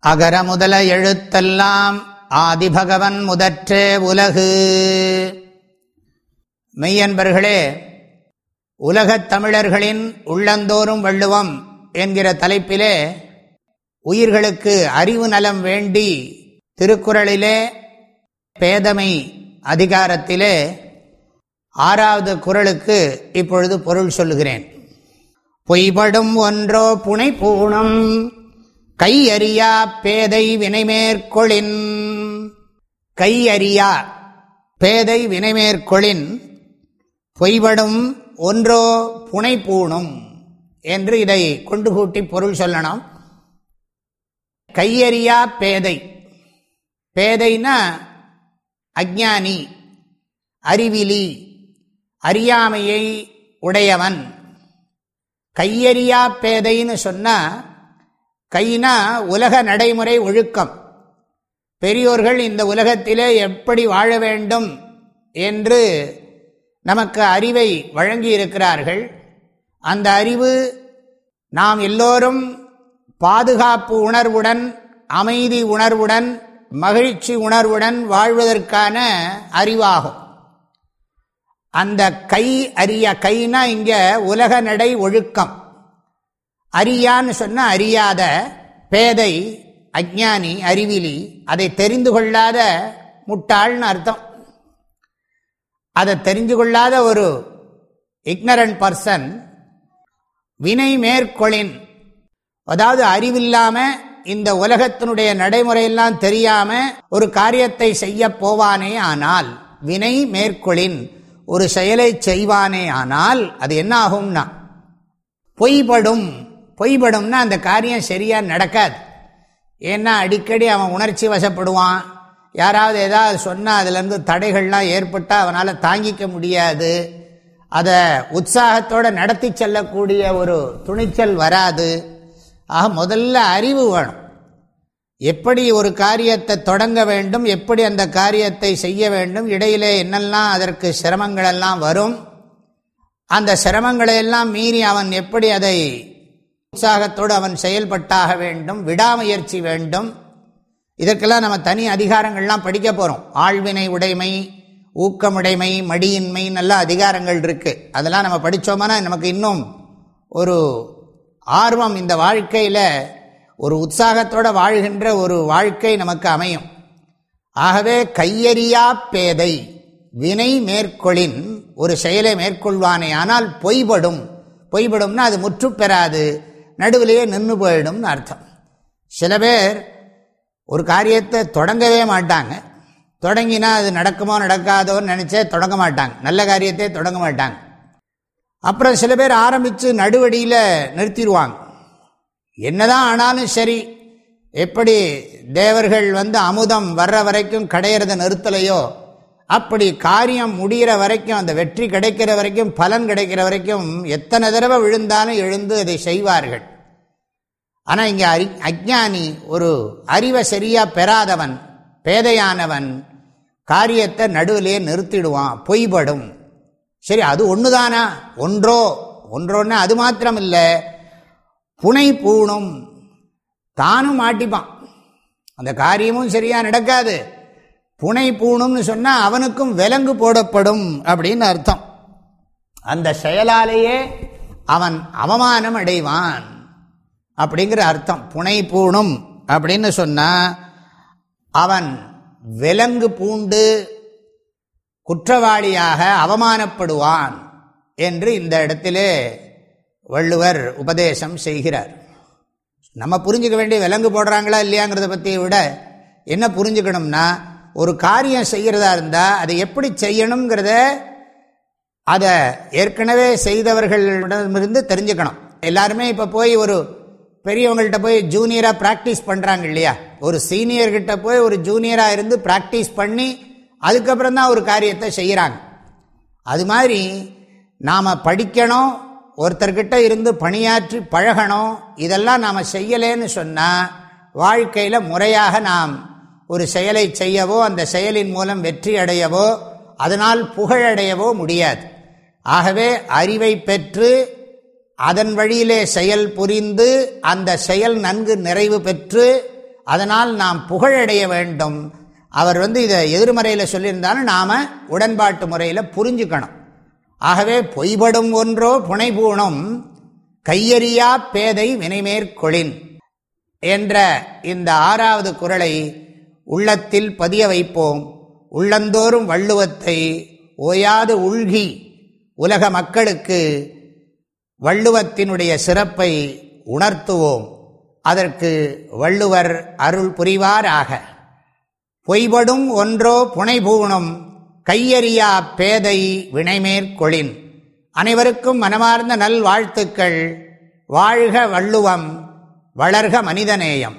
அகர முதல எழுத்தெல்லாம் ஆதிபகவன் முதற்றே உலகு. மெய்யன்பர்களே உலகத் தமிழர்களின் உள்ளந்தோறும் வள்ளுவம் என்கிற தலைப்பிலே உயிர்களுக்கு அறிவு நலம் வேண்டி திருக்குறளிலே பேதமை அதிகாரத்திலே ஆறாவது குரலுக்கு இப்பொழுது பொருள் சொல்லுகிறேன். பொய்படும் ஒன்றோ புனை பூணம் கையறியா பேதை வினைமேற்கொளின். கையறியா பேதை வினைமேற்கொளின். பொய்படும் ஒன்றோ புனை பூணும் என்று இதை கொண்டு கூட்டி பொருள் சொல்லணும். கையறியா பேதை. பேதைனா அஜானி அறிவிலி அறியாமையை உடையவன். கையறியா பேதைன்னு சொன்னால் கைனா உலக நடைமுறை ஒழுக்கம். பெரியோர்கள் இந்த உலகத்திலே எப்படி வாழ வேண்டும் என்று நமக்கு அறிவை வழங்கி இருக்கிறார்கள் அந்த அறிவு நாம் எல்லோரும் பாதுகாப்பு உணர்வுடன் அமைதி உணர்வுடன் மகிழ்ச்சி உணர்வுடன் வாழ்வதற்கான அறிவாகும். அந்த கை அறிய கைனா இங்க உலக நடை ஒழுக்கம். அறியான்னு சொன்ன அறியாத பேதை அஜானி அறிவிலி அதை தெரிந்து கொள்ளாத முட்டாள்னு அர்த்தம். அதை தெரிஞ்சு கொள்ளாத ஒரு இக்னரண்ட் பர்சன் வினை மேற்கொளின். அதாவது அறிவில்லாமல் இந்த உலகத்தினுடைய நடைமுறையெல்லாம் தெரியாமல் ஒரு காரியத்தை செய்ய போவானே ஆனால் வினை மேற்கொளின் ஒரு செயலை செய்வானே ஆனால் அது என்ன ஆகும்னா பொய்படும். பொய்படும்னா அந்த காரியம் சரியாக நடக்காது. ஏன்னா அடிக்கடி அவன் உணர்ச்சி வசப்படுவான். யாராவது ஏதாவது சொன்னால் அதுலேருந்து தடைகள்லாம் ஏற்பட்டால் அவனால் தாங்கிக்க முடியாது. அதை உற்சாகத்தோடு நடத்தி செல்லக்கூடிய ஒரு துணிச்சல் வராது. ஆக முதல்ல அறிவு வேணும். எப்படி ஒரு காரியத்தை தொடங்க வேண்டும் எப்படி அந்த காரியத்தை செய்ய வேண்டும் இடையிலே என்னெல்லாம் அதற்கு சிரமங்களெல்லாம் வரும் அந்த சிரமங்களையெல்லாம் மீறி அவன் எப்படி அதை உற்சாகத்தோடு அவன் செயல்பட்டாக வேண்டும் விடாமுயற்சி வேண்டும். இதற்கெல்லாம் நம்ம தனி அதிகாரங்கள்லாம் படிக்க போகிறோம் ஆழ்வினை உடைமை ஊக்கமுடைமை மடியின்மை நல்ல அதிகாரங்கள் இருக்குது அதெல்லாம் நம்ம படித்தோம்னா நமக்கு இன்னும் ஒரு ஆர்வம் இந்த வாழ்க்கையில் ஒரு உற்சாகத்தோடு வாழ்கின்ற ஒரு வாழ்க்கை நமக்கு அமையும். ஆகவே கையறியா பேதை வினை மேற்கொளின் ஒரு செயலை மேற்கொள்வானே. ஆனால் பொய்படும். பொய்படும்னா அது முற்று பெறாது. நடுவிலேயே நின்று போயிடும்னு அர்த்தம். சில பேர் ஒரு காரியத்தை தொடங்கவே மாட்டாங்க. தொடங்கினா அது நடக்குமோ நடக்காதோன்னு நினச்சே தொடங்க மாட்டாங்க. நல்ல காரியத்தை தொடங்க மாட்டாங்க. அப்புறம் சில பேர் ஆரம்பித்து நடுவடியில் நிறுத்திடுவாங்க. என்னதான் ஆனாலும் சரி எப்படி தேவர்கள் வந்து அமுதம் வர்ற வரைக்கும் கடையிறத நிறுத்தலையோ அப்படி காரியம் முடிகிற வரைக்கும் அந்த வெற்றி கிடைக்கிற வரைக்கும் பலன் கிடைக்கிற வரைக்கும் எத்தனை தடவை விழுந்தாலும் எழுந்து அதை செய்வார்கள். ஆனால் இங்கே அரி அஜானி ஒரு அறிவை சரியாக பெறாதவன் பேதையானவன் காரியத்தை நடுவிலே நிறுத்திடுவான் பொய்படும். சரி அது ஒன்று தானா ஒன்றோ? ஒன்றோன்னு அது மாத்திரம் இல்லை புனை பூணும். தானும் மாட்டிப்பான். அந்த காரியமும் சரியாக நடக்காது. புனை பூணும்னு சொன்னால் அவனுக்கும் விலங்கு போடப்படும் அப்படின்னு அர்த்தம். அந்த செயலாலேயே அவன் அவமானம் அடைவான் அப்படிங்கிற அர்த்தம். புனை பூணும் அப்படின்னு சொன்னால் அவன் விலங்கு பூண்டு குற்றவாளியாக அவமானப்படுவான் என்று இந்த இடத்திலே வள்ளுவர் உபதேசம் செய்கிறார். நம்ம புரிஞ்சுக்க வேண்டிய விலங்கு போடுறாங்களா இல்லையாங்கிறத பற்றி விட என்ன புரிஞ்சுக்கணும்னா ஒரு காரியம் செய்கிறதா இருந்தால் அதை எப்படி செய்யணுங்கிறத அதை ஏற்கனவே செய்தவர்களிடமிருந்து தெரிஞ்சுக்கணும். எல்லாருமே இப்போ போய் ஒரு பெரியவங்கள்ட்ட போய் ஜூனியராக ப்ராக்டிஸ் பண்ணுறாங்க இல்லையா? ஒரு சீனியர்கிட்ட போய் ஒரு ஜூனியராக இருந்து ப்ராக்டிஸ் பண்ணி அதுக்கப்புறம் தான் ஒரு காரியத்தை செய்கிறாங்க அது மாதிரி நாம் படிக்கணும் ஒருத்தர்கிட்ட இருந்து பணியாற்றி பழகணும் இதெல்லாம் நாம் செய்யலேன்னு சொன்னால் வாழ்க்கையில் முறையாக நாம் ஒரு செயலை செய்யவோ அந்த செயலின் மூலம் வெற்றி அடையவோ அதனால் புகழடையவோ முடியாது. ஆகவே அறிவை பெற்று அதன் வழியிலே செயல் புரிந்து அந்த செயல் நன்கு நிறைவு பெற்று அதனால் நாம் புகழடைய வேண்டும். அவர் வந்து இதை எதிர்மறையில் சொல்லியிருந்தாலும் நாம் உடன்பாட்டு முறையில் புரிஞ்சுக்கணும். ஆகவே பொய்படும் ஒன்றோ புனைபூணும் கையறியா பேதை வினைமேற்கொளின் என்ற இந்த ஆறாவது குரலை உள்ளத்தில் பதிய வைப்போம். உள்ளந்தோறும் வள்ளுவத்தை ஓயாது உள்கி உலக மக்களுக்கு வள்ளுவத்தினுடைய சிறப்பை உணர்த்துவோம். அதற்கு வள்ளுவர் அருள் புரிவாராக. பொய்படும் ஒன்றோ புனைபூணும் கையறியா பேதை வினைமேற்கொளின் அனைவருக்கும் மனமார்ந்த நல்வாழ்த்துக்கள். வாழ்க வள்ளுவம் வளர்க மனிதநேயம்.